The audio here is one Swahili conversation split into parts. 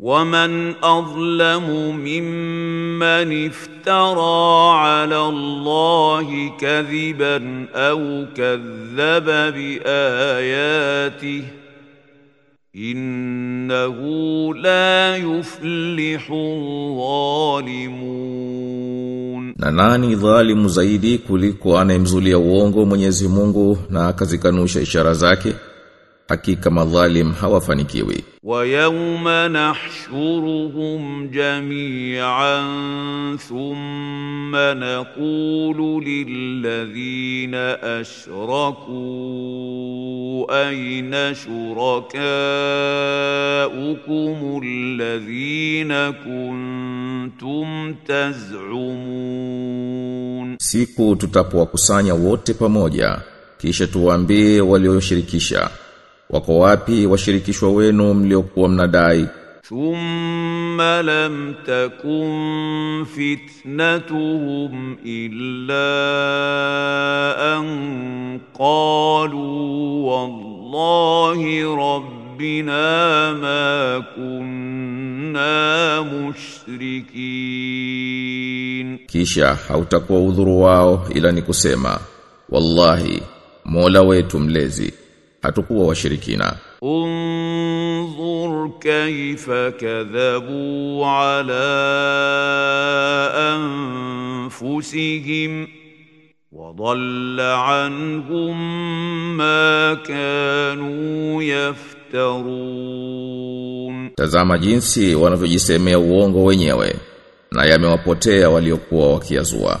ومن اظلم ممن افترى على الله كذبا او كذب باياته انه لا يفلح الظالمون Na nani dhalimu zaidi kuliko anayemzulia uongo Mwenyezi Mungu na akazikanusha ishara zake? hakika madhalim hawafanikiwi. Wa yawma nahshuruhum jami'an thumma naqulu lilladhina ashraku ayna shurakaukum alladhina kuntum taz'umun, siku tutapowakusanya wote pamoja kisha tuwaambie walioshirikisha wako wapi washirikishwa wenu mliokuwa mnadai? Thumma lam takun fitnatuhum illa an qalu wallahi rabbina ma kunna mushrikin. Kisha hautakuwa udhuru wao ila ni kusema wallahi mola wetu mlezi hatukuwa washirikina. Unzur kaifa kadhabu ala anfusihim wadalla anhum ma kanu yaftarun. Tazama jinsi wanavyojisemea uongo wenyewe na yamewapotea waliokuwa wakiazua.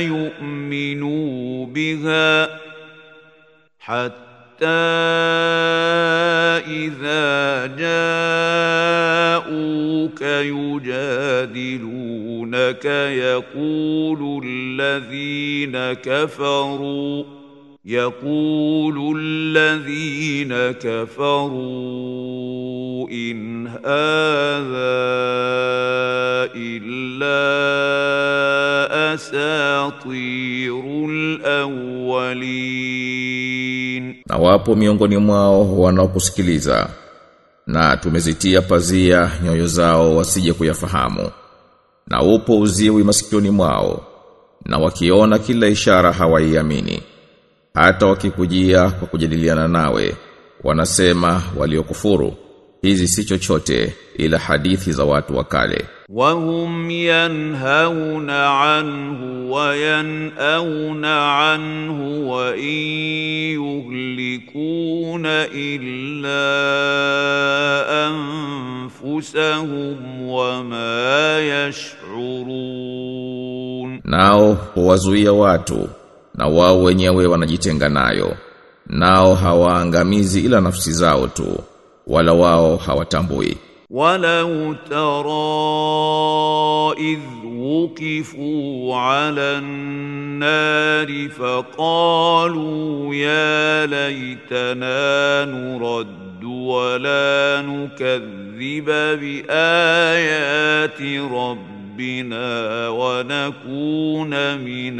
يؤمنوا بها حتى إذا جاءوك يجادلونك يقول الذين كفروا يقول الذين كفروا إن هذا إلا asatirul awwalin, na wapo miongoni mwao wanaokusikiliza na tumezitia pazia nyoyo zao wasije kuyafahamu na upo uziwi masikioni mwao na wakiona kila ishara hawaiamini. Hata wakikujia kwa kujadiliana nawe wanasema waliokufuru hizi si chochote ila hadithi za watu wa kale. Wahum yanhauna anhu wa yanauna anhu wa yuhlikuna illa anfusahum wa ma yash'urun. Nao huwazuia watu na wao wenyewe wanajitenga nayo. Nao hawaangamizi ila nafsi zao tu. Wala wao hawatambui. ولو ترى إذ وقفوا على النار فقالوا يا ليتنا نرد ولا نكذب بآيات ربنا ونكون من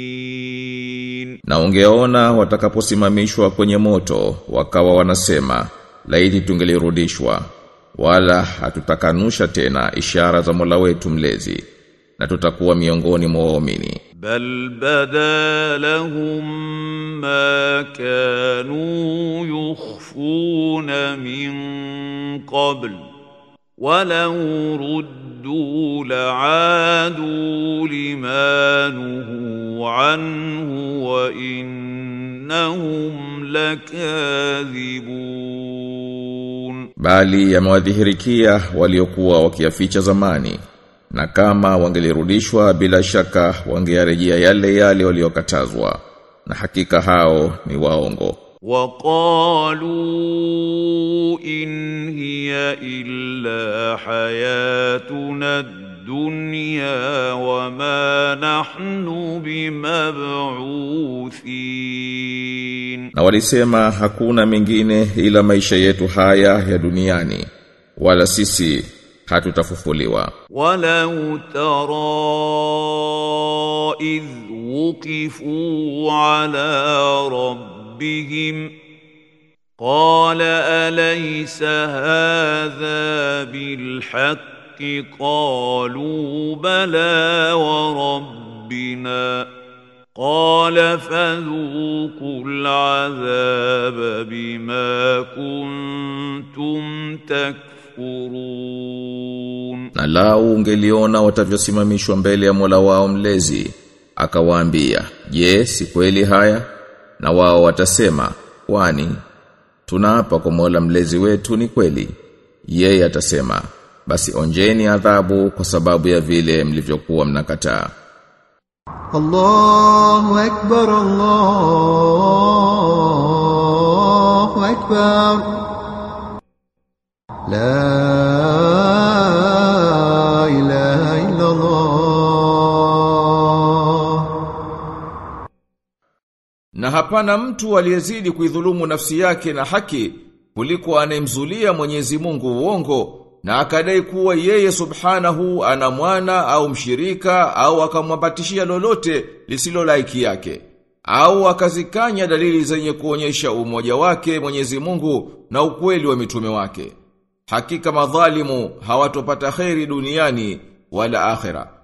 المؤمنين Na ungeona watakaposimamishwa kwenye moto wakawa wanasema laiti tungelirudishwa wala hatutakanusha tena ishara za Mola wetu mlezi na tutakuwa miongoni mwa waumini بل بدا لهم ما كانوا يخفون من قبل ولو ردوا لعادوا لما نهوا عنه وانهم لكاذبون bali yamewadhihirikia waliokuwa wakiyaficha zamani na kama wangelirudishwa bila shaka wangearejea yale yale waliokatazwa na hakika hao ni waongo وقالوا إن هي إلا حياتنا الدنيا وما نحن بمبعوثين Na walisema hakuna mengine ila maisha yetu haya ya duniani wala sisi hatutafufuliwa ولو ترى إذ وقفوا على ربهم قال أليس هذا بالحق قالوا بلى وربنا قال فذوقوا العذاب بما كنتم تكفرون na lau ungeliona watavyosimamishwa mbele ya Mola wao mlezi akawaambia je si kweli haya na wao watasema kwani Tunaapa kwa Mola mlezi wetu ni kweli. Yeye atasema, basi onjeni adhabu kwa sababu ya vile mlivyokuwa mnakataa. Allahu akbar Allahu akbar La Na hapana mtu aliyezidi kuidhulumu nafsi yake na haki kuliko anemzulia Mwenyezi Mungu uongo na akadai kuwa yeye subhanahu ana mwana au mshirika au akamwambatishia lolote lisilo laiki yake au akazikanya dalili zenye kuonyesha umoja wake Mwenyezi Mungu na ukweli wa mitume wake. Hakika madhalimu hawatopata kheri duniani wala akhera.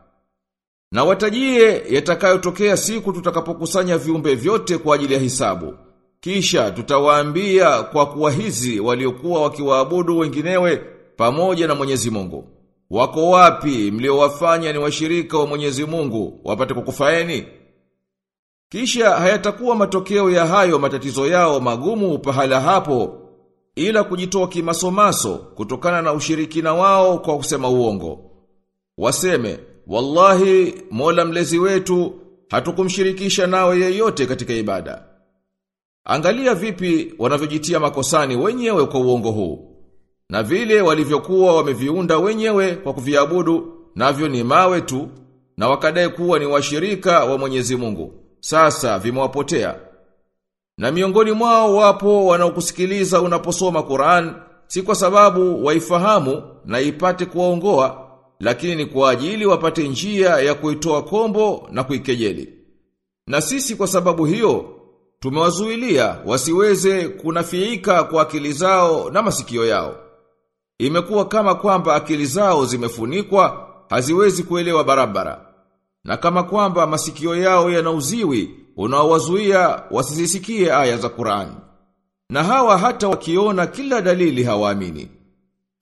Na watajie yatakayotokea siku tutakapokusanya viumbe vyote kwa ajili ya hisabu. Kisha tutawaambia kwa kuwa hizi waliokuwa wakiwaabudu wenginewe pamoja na Mwenyezi Mungu. Wako wapi mliowafanya ni washirika wa Mwenyezi Mungu wapate kukufaeni? Kisha hayatakuwa matokeo ya hayo matatizo yao magumu pahala hapo ila kujitoa kimasomaso kutokana na ushirikina wao kwa kusema uongo. Waseme, wallahi mola mlezi wetu hatukumshirikisha nawe yeyote katika ibada. Angalia vipi wanavyojitia makosani wenyewe kwa uongo huu. Na vile walivyokuwa wameviunda wenyewe kwa kuviabudu, navyo ni mawe tu, na wakadai kuwa ni washirika wa Mwenyezi Mungu. Sasa vimewapotea. Na miongoni mwao wapo wanaokusikiliza unaposoma Qur'an, si kwa sababu waifahamu na ipate kuwaongoa, lakini ni kwa ajili wapate njia ya kuitoa kombo na kuikejeli. Na sisi kwa sababu hiyo, tumewazuilia wasiweze kunafiika kwa akili zao na masikio yao. Imekuwa kama kwamba akili zao zimefunikwa, haziwezi kuelewa barabara. Na kama kwamba masikio yao yanauziwi, unaowazuia wasizisikie aya za Qur'ani. Na hawa hata wakiona kila dalili hawaamini.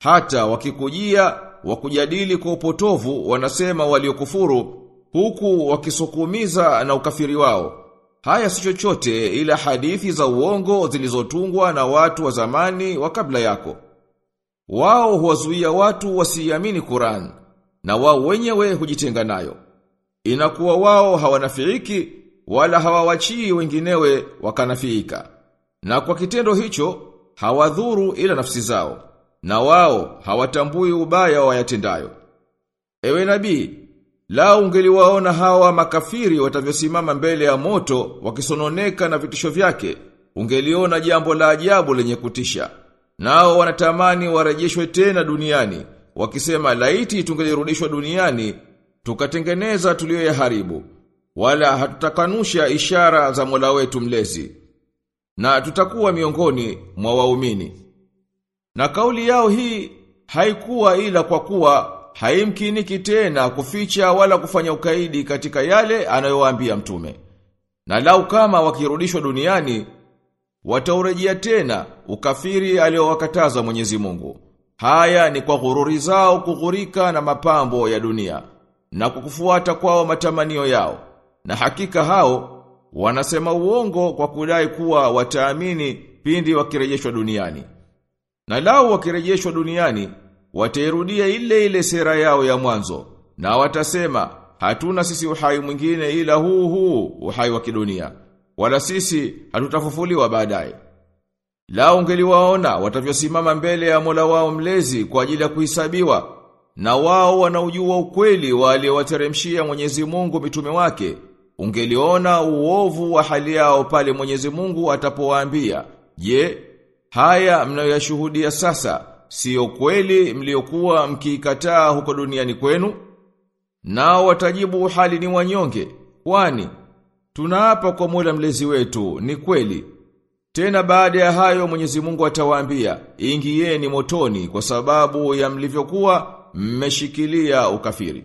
Hata wakikujia wakujadili kwa upotovu wanasema waliokufuru huku wakisukumiza na ukafiri wao. Haya si chochote ila hadithi za uongo zilizotungwa na watu wa zamani wa kabla yako. Wao huwazuia watu wasiamini Qur'an na wao wenyewe hujitenga nayo. Inakuwa wao hawanafiiki wala hawawachii wenginewe wakanafiika. Na kwa kitendo hicho hawadhuru ila nafsi zao na wao hawatambui ubaya wayatendayo. Ewe nabii, lao ungeliwaona hawa makafiri watavyosimama mbele ya moto wakisononeka na vitisho vyake, ungeliona jambo la ajabu lenye kutisha. Nao wanatamani warejeshwe tena duniani, wakisema laiti tungelirudishwa duniani, tukatengeneza tuliyoyaharibu, wala hatutakanusha ishara za Mola wetu mlezi. Na tutakuwa miongoni mwa waumini. Na kauli yao hii haikuwa ila kwa kuwa haimkiniki tena kuficha wala kufanya ukaidi katika yale anayowaambia mtume. Na lau kama wakirudishwa duniani wataurejea tena ukafiri aliowakataza Mwenyezi Mungu. Haya ni kwa ghururi zao kughurika na mapambo ya dunia na kukufuata kwao matamanio yao. Na hakika hao wanasema uongo kwa kudai kuwa wataamini pindi wakirejeshwa duniani. Na lao wakirejeshwa duniani, watairudia ile ile sera yao ya mwanzo, na watasema, hatuna sisi uhai mwingine ila huu huu uhai wa kidunia, wala sisi hatutafufuliwa baadaye. Lao ungeliwaona watavyosimama mbele ya Mola wao mlezi kwa ajili ya kuhesabiwa na wao wanaujua ukweli wa aliyowateremshia Mwenyezi Mungu mitume wake ungeliona uovu wa hali yao pale Mwenyezi Mungu atapowaambia je haya mnayoyashuhudia sasa sio kweli mliokuwa mkiikataa huko duniani kwenu nao watajibu hali ni wanyonge kwani tunaapa kwa Mola mlezi wetu ni kweli tena baada ya hayo Mwenyezi Mungu atawaambia, ingieni motoni kwa sababu ya mlivyokuwa mmeshikilia ukafiri.